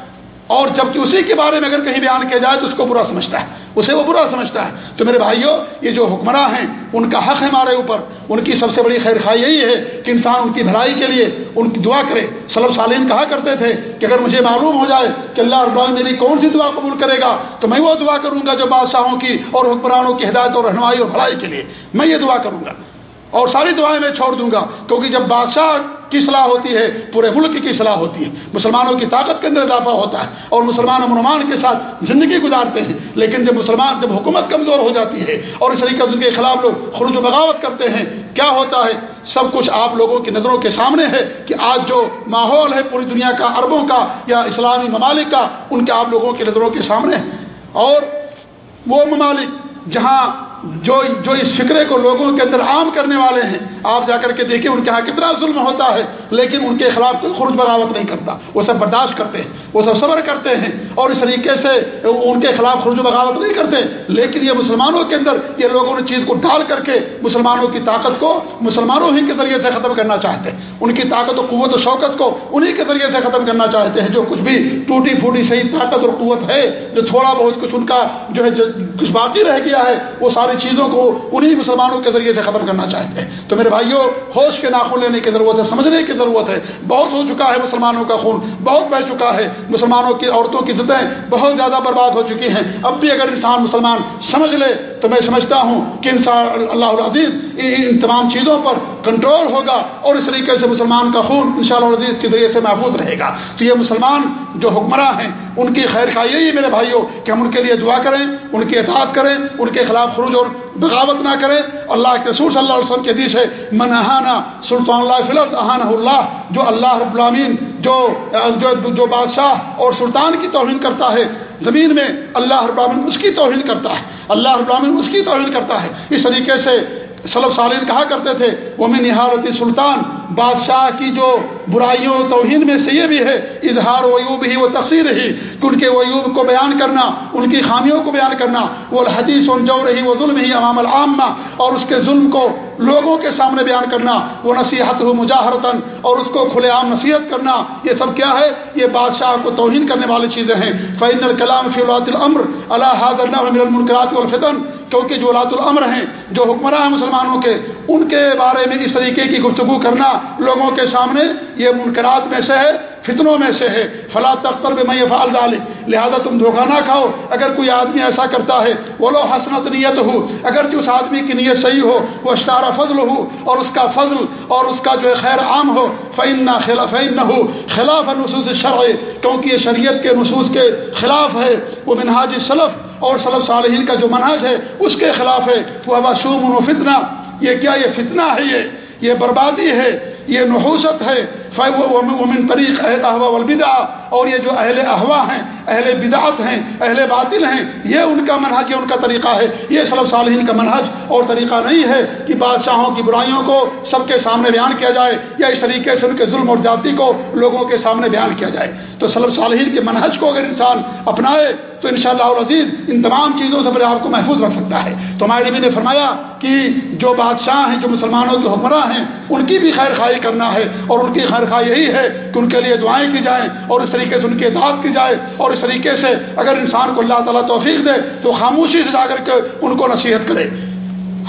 اور جبکہ اسی کے بارے میں اگر کہیں بیان کیا جائے تو اس کو برا سمجھتا ہے۔ اسے وہ برا سمجھتا ہے۔ تو میرے بھائیوں یہ جو حکمراں ہیں، ان کا حق ہے ہمارے اوپر۔ ان کی سب سے بڑی خیر خواہ یہی ہے کہ انسان ان کی بھلائی کے لیے ان کی دعا کرے۔ صلب سالین کہا کرتے تھے کہ اگر مجھے معلوم ہو جائے کہ اللہ ابراہیم میری کون سی دعا قبول کرے گا، تو میں وہ دعا کروں گا جو بادشاہوں کی اور حکمرانوں کی ہدایت اور رہنمائی اور بھلائی کے لیے۔ میں یہ دعا کروں گا۔ اور ساری دعائیں میں چھوڑ دوں گا، کیونکہ جب بادشاہ کی صلاح ہوتی ہے، پورے ملک کی صلاح ہوتی ہے۔ مسلمانوں کی طاقت کے اندر اضافہ ہوتا ہے اور مسلمان امنمان کے ساتھ زندگی گزارتے ہیں۔ لیکن جب مسلمان، جب حکومت کمزور ہو جاتی ہے اور اس طریقے سے کے خلاف لوگ خروج و بغاوت کرتے ہیں، کیا ہوتا ہے؟ سب کچھ آپ لوگوں کی نظروں کے سامنے ہے کہ آج جو ماحول ہے پوری دنیا کا، عربوں کا یا اسلامی ممالک کا، ان کے آپ لوگوں کی نظروں کے سامنے ہے۔ اور وہ ممالک جہاں جو جو اس فکرے کو لوگوں کے اندر عام کرنے والے ہیں، آپ جا کر کے دیکھیں ان کے یہاں کتنا ظلم ہوتا ہے، لیکن ان کے خلاف کوئی خروج بغاوت نہیں کرتا۔ وہ سب برداشت کرتے ہیں، وہ سب صبر کرتے ہیں اور اس طریقے سے ان کے خلاف خروج بغاوت نہیں کرتے۔ لیکن یہ مسلمانوں کے اندر یہ لوگوں نے چیز کو ڈال کر کے مسلمانوں کی طاقت کو مسلمانوں ہی کے ذریعے سے ختم کرنا چاہتے ہیں۔ ان کی طاقت و قوت و شوکت کو انہی کے ذریعے سے ختم کرنا چاہتے ہیں جو کچھ بھی ٹوٹی پھوٹی صحیح طاقت اور قوت ہے، جو تھوڑا بہت کچھ ان کا جو ہے کچھ باقی رہ گیا ہے، وہ ساری چیزوں کو انہی مسلمانوں کے ذریعے سے ختم کرنا چاہتے ہیں۔ تو میرے بھائیوں ہوش کے ناخن لینے کی ضرورت ہے، سمجھنے کی ضرورت ہے۔ بہت ہو چکا ہے مسلمانوں کا خون، بہت بہ چکا ہے۔ مسلمانوں کی عورتوں کی زدیں بہت زیادہ برباد ہو چکی ہیں۔ اب بھی اگر انسان مسلمان سمجھ لے، تو میں سمجھتا ہوں کہ انسان اللہ العزیز ان تمام چیزوں پر کنٹرول ہوگا اور اس طریقے سے مسلمان کا خون ان شاء اللہ عزیز کے ذریعے سے محفوظ رہے گا۔ تو یہ مسلمان جو حکمراں ہیں ان کی خیر خواہ یہی میرے بھائیوں کہ ہم ان کے لیے دعا کریں ان کی اطاعت کریں ان کے خلاف خروج اور بغاوت نہ کریں۔ اللہ کے رسول صلی اللہ علیہ وسلم کے حدیث ہے منہانہ سلطان اللہ فلط احان اللہ جو اللہ رب العامین جو جو, جو بادشاہ اور سلطان کی توہین کرتا ہے زمین میں اللہ رب العامین اس کی توہین کرتا ہے۔ اللہ رب العامین اس کی توہین کرتا ہے۔ اس طریقے سے صلب سالین کہا کرتے تھے وہ میں نہارتی سلطان بادشاہ کی جو برائیوں توہین میں سے یہ بھی ہے، اظہار ویوب ہی وہ تقسیر ہی کہ ان کے ویوب کو بیان کرنا، ان کی خامیوں کو بیان کرنا، وہ الحدیث ان جو رہی وہ ظلم ہی عوام العامہ، اور اس کے ظلم کو لوگوں کے سامنے بیان کرنا، وہ نصیحت ہو مجاہرتاً، اور اس کو کھلے عام نصیحت کرنا، یہ سب کیا ہے؟ یہ بادشاہ کو توہین کرنے والی چیزیں ہیں۔ فعین الکلام فی العط العمر اللہ حاضر المنکرات والفتن کیونکہ جو اولاد العمر ہیں، جو حکمراں ہیں مسلمانوں کے، ان کے بارے میں اس طریقے کی گفتگو کرنا لوگوں کے سامنے یہ منکرات میں سے ہے، فتنوں میں سے ہے۔ فلاں تختر میں میں فعال ڈالے لہٰذا تم دھوکہ نہ کھاؤ۔ اگر کوئی آدمی ایسا کرتا ہے وہ لو حسنت نیت ہو اگر جو اس آدمی کی نیت صحیح ہو وہ اشتارہ فضل ہو اور اس کا فضل اور اس کا جو خیر عام ہو فعن نہ خلاف نہ ہو خلاف نصوص شرع کیونکہ یہ شریعت کے نصوص کے خلاف ہے۔ وہ منہاج سلف اور صلف صالحین کا جو منہج ہے، اس کے خلاف ہے۔ وہ وشوم و فتنہ یہ کیا یہ فتنہ ہے یہ؟ یہ بربادی ہے یہ نحوست ہے۔ ومن طریق البدا اور یہ جو اہل احوا ہیں، اہل بدعت ہیں، اہل باطل ہیں، یہ ان کا منحج ان کا طریقہ ہے۔ یہ صلب صالحین کا منحج اور طریقہ نہیں ہے کہ بادشاہوں کی برائیوں کو سب کے سامنے بیان کیا جائے یا اس طریقے سے ان کے ظلم اور جاتی کو لوگوں کے سامنے بیان کیا جائے۔ تو صلب صالحین کے منحج کو اگر انسان اپنائے، تو ان شاء اللہ ان تمام چیزوں سے اپنے آپ کو محفوظ رکھ سکتا ہے۔ تو ہمارے نبی نے فرمایا کہ جو بادشاہ ہیں، جو مسلمانوں کے حکمراں ہیں، ان کی بھی خیر خائی کرنا ہے۔ اور ان کی خیر خائی یہی ہے کہ ان کے لیے دعائیں کی جائیں اور اس طریقے سے ان کی اطاعت کی جائے اور اس طریقے سے اگر انسان کو اللہ تعالیٰ توفیق دے تو خاموشی سے جا کر کے ان کو نصیحت کرے۔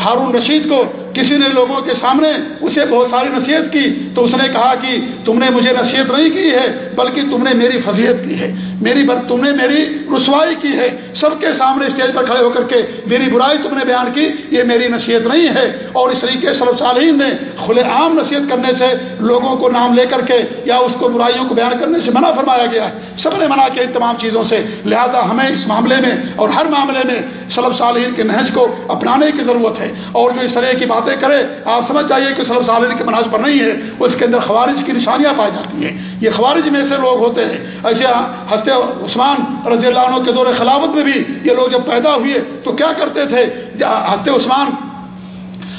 ہارون رشید کو کسی نے لوگوں کے سامنے اسے بہت ساری نصیحت کی تو اس نے کہا کہ تم نے مجھے نصیحت نہیں کی ہے، بلکہ تم نے میری فضیت کی ہے۔ میری بر... تم نے میری رسوائی کی ہے۔ سب کے سامنے اسٹیج پر کھڑے ہو کر کے میری برائی تم نے بیان کی، یہ میری نصیحت نہیں ہے۔ اور اس طریقے سے صالحین نے کھلے عام نصیحت کرنے سے لوگوں کو نام لے کر کے یا اس کو برائیوں کو بیان کرنے سے منع فرمایا گیا ہے۔ سب نے منع کیا ان تمام چیزوں سے۔ لہذا ہمیں اس معاملے میں اور ہر معاملے میں صلب صالحین کے نہج کو اپنانے کی ضرورت ہے۔ اور جو اس طرح کی باتیں کرے، آپ سمجھ جائیے کہ صلب صالحین کے مناظ پر نہیں ہے، اس کے اندر خوارج کی نشانیاں پائی جاتی ہیں۔ یہ خوارج میں سے لوگ ہوتے ہیں۔ ایسے ہفتے عثمان رضی اللہ عنہ کے دور خلافت میں بھی یہ لوگ جب پیدا ہوئے، تو کیا کرتے تھے؟ ہفتے عثمان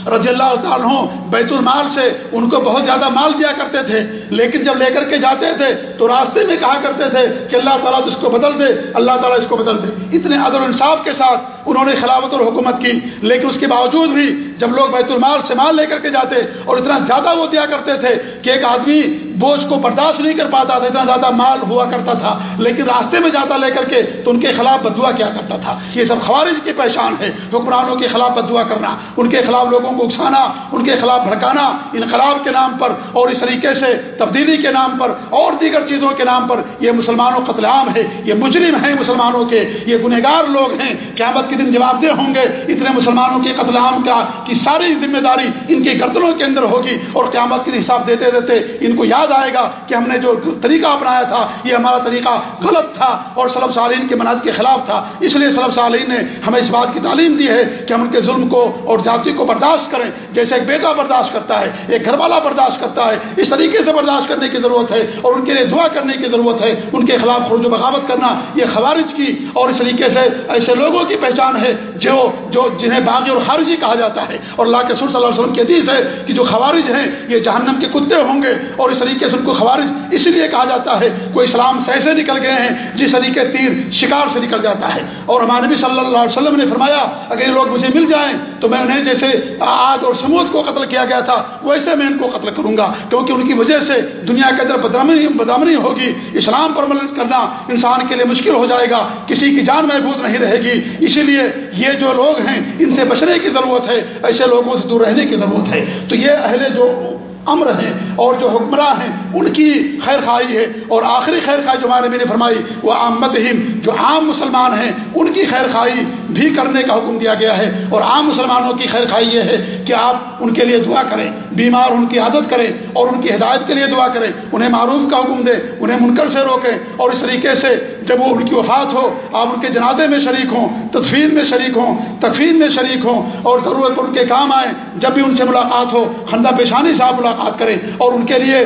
رضی اللہ تعالیٰ بیت المال سے ان کو بہت زیادہ مال دیا کرتے تھے، لیکن جب لے کر کے جاتے تھے، تو راستے میں کہا کرتے تھے کہ اللہ تعالیٰ اس کو بدل دے، اللہ تعالیٰ اس کو بدل دے۔ اتنے عدل انصاف کے ساتھ انہوں نے خلافت اور حکومت کی، لیکن اس کے باوجود بھی جب لوگ بیت المال سے مال لے کر کے جاتے اور اتنا زیادہ وہ دیا کرتے تھے کہ ایک آدمی بوجھ کو برداشت نہیں کر پاتا تھا، اتنا زیادہ مال ہوا کرتا تھا، لیکن راستے میں جاتا لے کر کے تو ان کے خلاف بدوا کیا کرتا تھا۔ یہ سب خوارج کی پہچان ہے، حکمرانوں کے خلاف بدوا کرنا، ان کے خلاف لوگوں کو اکسانا، ان کے خلاف بھڑکانا، انقلاب کے نام پر اور اس طریقے سے تبدیلی کے نام پر اور دیگر چیزوں کے نام پر یہ مسلمانوں قتل عام ہے، یہ مجرم ہیں مسلمانوں کے، یہ گنہگار لوگ ہیں۔ قیامت کے دن جواب دہ ہوں گے، اتنے مسلمانوں کے قتل عام کا کی ساری ذمہ داری ان کے گردنوں کے اندر ہوگی اور قیامت کے حساب دیتے دیتے ان کو یاد آئے گا کہ ہم نے جو طریقہ اپنایا تھا، یہ ہمارا طریقہ غلط تھا اور سلب سالین کے مناظ کے خلاف تھا۔ اس لیے سلب سالین نے ہمیں اس بات کی تعلیم دی ہے کہ ہم ان کے ظلم کو اور جاتی کو برداشت کریں۔ جیسے ایک بیٹا برداشت کرتا ہے، ایک گھر والا برداشت کرتا ہے، اس طریقے سے برداشت کرنے کی ضرورت ہے اور ان کے لیے دعا کرنے کی ضرورت ہے۔ ان کے خلاف خروج و بغاوت کرنا، یہ خوارج کی اور اس طریقے سے ایسے لوگوں کی پہچان ہے جو جو جنہیں باغی اور خارجی کہا جاتا ہے۔ اور اللہ کے سر صلی اللہ علیہ وسلم کی حدیث ہے کہ جو خوارج ہیں، یہ جہنم کے کتے ہوں گے اور اس طریقے سے ان کو خوارج اس لیے کہا جاتا ہے، کوئی اسلام سے ایسے نکل گئے ہیں، جس طریقے تیر شکار سے نکل جاتا ہے۔ اور ہمارے نبی صلی اللہ علیہ وسلم نے فرمایا، اگر یہ لوگ مجھے مل جائیں تو میں انہیں جیسے آج اور سمود کو قتل کیا گیا تھا، ویسے میں ان کو قتل کروں گا، کیونکہ ان کی وجہ سے دنیا کے اندر بدامنی بدامنی ہوگی۔ اسلام پر عمل کرنا انسان کے لیے مشکل ہو جائے گا، کسی کی جان محفوظ نہیں رہے گی۔ اسی لیے یہ جو لوگ ہیں، ان سے بچنے کی ضرورت ہے، ایسے لوگوں سے دور رہنے کی ضرورت ہے۔ تو یہ اہل جو امر ہیں اور جو حکمراں ہیں، ان کی خیر خواہی ہے۔ اور آخری خیر خواہ جو ہمارے میں نے فرمائی، وہ آمد جو عام مسلمان ہیں، ان کی خیر خواہی بھی کرنے کا حکم دیا گیا ہے۔ اور عام مسلمانوں کی خیر خواہی یہ ہے کہ آپ ان کے لیے دعا کریں، بیمار ان کی عادت کریں اور ان کی ہدایت کے لیے دعا کریں۔ انہیں معروف کا حکم دیں، انہیں منکر سے روکیں۔ اور اس طریقے سے جب وہ ان کی وفات ہو، آپ ان کے جنازے میں شریک ہوں، تدفین میں شریک ہوں تقفین میں شریک ہوں اور ضرورت ان کے کام آئیں جب بھی ان سے ملاقات ہو، خندہ پیشانی سے آپ ملاقات کریں اور ان کے لیے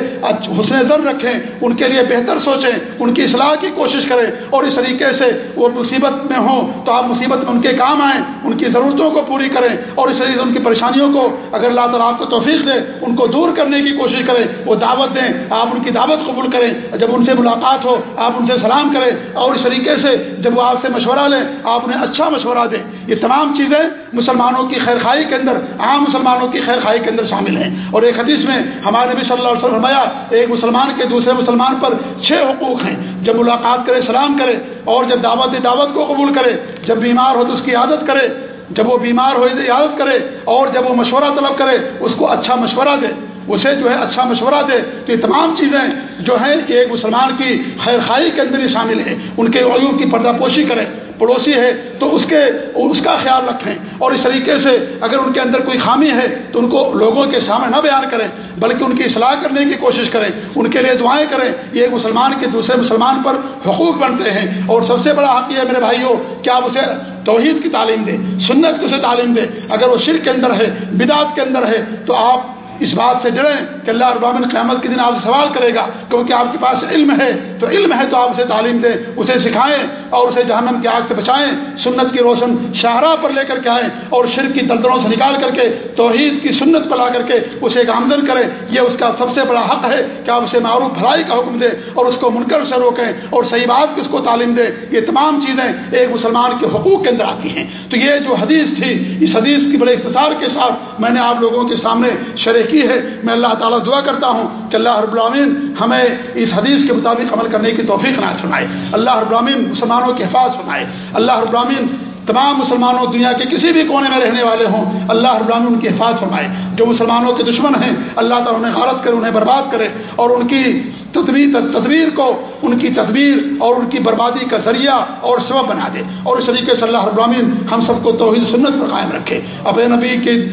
حسن زر رکھیں، ان کے لیے بہتر سوچیں، ان کی اصلاح کی کوشش کریں اور اس طریقے سے وہ مصیبت میں ہوں تو آپ مصیبت میں ان کے کام آئیں، ان کی ضرورتوں کو پوری کریں اور اس طریقے سے ان کی پریشانیوں کو اگر اللہ تعالیٰ آپ کو توفیق دے، ان کو دور کرنے کی کوشش کریں، وہ دعوت دیں، آپ ان کی دعوت قبول کریں، جب ان سے ملاقات ہو، آپ ان سے سلام کریں اور اس طریقے سے جب وہ آپ سے مشورہ لیں، آپ انہیں اچھا مشورہ دیں۔ یہ تمام چیزیں مسلمانوں کی خیر خائی کے اندر، عام مسلمانوں کی خیر خائی کے اندر شامل ہیں۔ اور ایک حدیث میں ہمارے نبی صلی اللہ علیہ وسلم فرمایا، ایک مسلمان کے دوسرے مسلمان پر چھ حقوق ہیں۔ جب ملاقات کرے، سلام کرے، اور جب دعوت دعوت کو قبول کرے، جب بیمار ہو تو اس کی عادت کرے، جب وہ بیمار ہو عادت کرے، اور جب وہ مشورہ طلب کرے، اس کو اچھا مشورہ دے۔ اسے جو ہے اچھا مشورہ دے تو یہ تمام چیزیں جو ہیں کہ ایک مسلمان کی خیر خائی کے اندر ہی شامل ہیں، ان کے عیوب کی پردہ پوشی کریں۔ پڑوسی ہے تو اس کے، اس کا خیال رکھیں۔ اور اس طریقے سے اگر ان کے اندر کوئی خامی ہے تو ان کو لوگوں کے سامنے نہ بیان کریں، بلکہ ان کی اصلاح کرنے کی کوشش کریں۔ ان کے لیے دعائیں کریں۔ یہ ایک مسلمان کے دوسرے مسلمان پر حقوق بنتے ہیں۔ اور سب سے بڑا حق یہ ہے میرے بھائیوں، کہ آپ اسے توحید کی تعلیم دیں، سنت کی اسے تعلیم دیں۔ اگر وہ شرک کے اندر ہے، بدعت کے اندر ہے، تو آپ اس بات سے ڈریں کہ اللہ ابامن قیامت کے دن آپ سے سوال کرے گا کیونکہ آپ کے پاس علم ہے، تو علم ہے تو آپ اسے تعلیم دیں، اسے سکھائیں اور اسے جہنم کی آگ سے بچائیں، سنت کی روشن شاہراہ پر لے کر کے آئیں اور شرک کی دلدروں سے نکال کر کے، توحید کی سنت پر لا کر کے اسے ایک آمدن کریں۔ یہ اس کا سب سے بڑا حق ہے کہ آپ اسے معروف بھلائی کا حکم دیں اور اس کو منکر سے روکیں اور صحیح بات کی اس کو تعلیم دیں۔ یہ تمام چیزیں ایک مسلمان کے حقوق کے اندر آتی ہیں۔ تو یہ جو حدیث تھی، اس حدیث کی بڑے اختصار کے ساتھ میں نے آپ لوگوں کے سامنے شرح کی ہے، میں اللہ تعالیٰ دعا کرتا ہوں کہ اللہ رب العامین ہمیں اس حدیث کے مطابق عمل کرنے کی توفیق نہ سنائے اللہ رب العامین مسلمانوں کے حفاظ سنائے اللہ رب العامین تمام مسلمانوں دنیا کے کسی بھی کونے میں رہنے والے ہوں، اللہ ابراہین ان کی حفاظ فرمائے۔ جو مسلمانوں کے دشمن ہیں، اللہ تعالیٰ انہیں غارت کرے، انہیں برباد کرے اور ان کی تدبیر تدبیر کو، ان کی تدبیر اور ان کی بربادی کا ذریعہ اور سبب بنا دے۔ اور اس طریقے سے اللہ ابراہین ہم سب کو توحید سنت پر قائم رکھے۔ اب نبی کی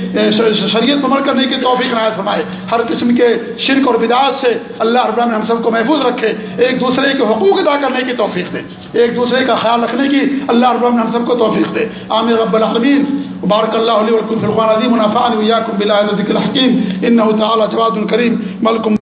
شریعت عمل کرنے کی توفیق عنایت فرمائے۔ ہر قسم کے شرک اور بداعت سے اللہ ابراہین ہم سب کو محفوظ رکھے۔ ایک دوسرے کے حقوق ادا کرنے کی توفیق دے۔ ایک دوسرے کا خیال رکھنے کی اللہ ابراہین ہم سب کو توفیق توفیق دے عامر رب العالمین۔ بارک اللہ علیہ ولکم فی القرآن عظیم ونفعنی ویاکم بالآیت ذکر الحکیم۔ انہو تعالی جواد کریم ملکم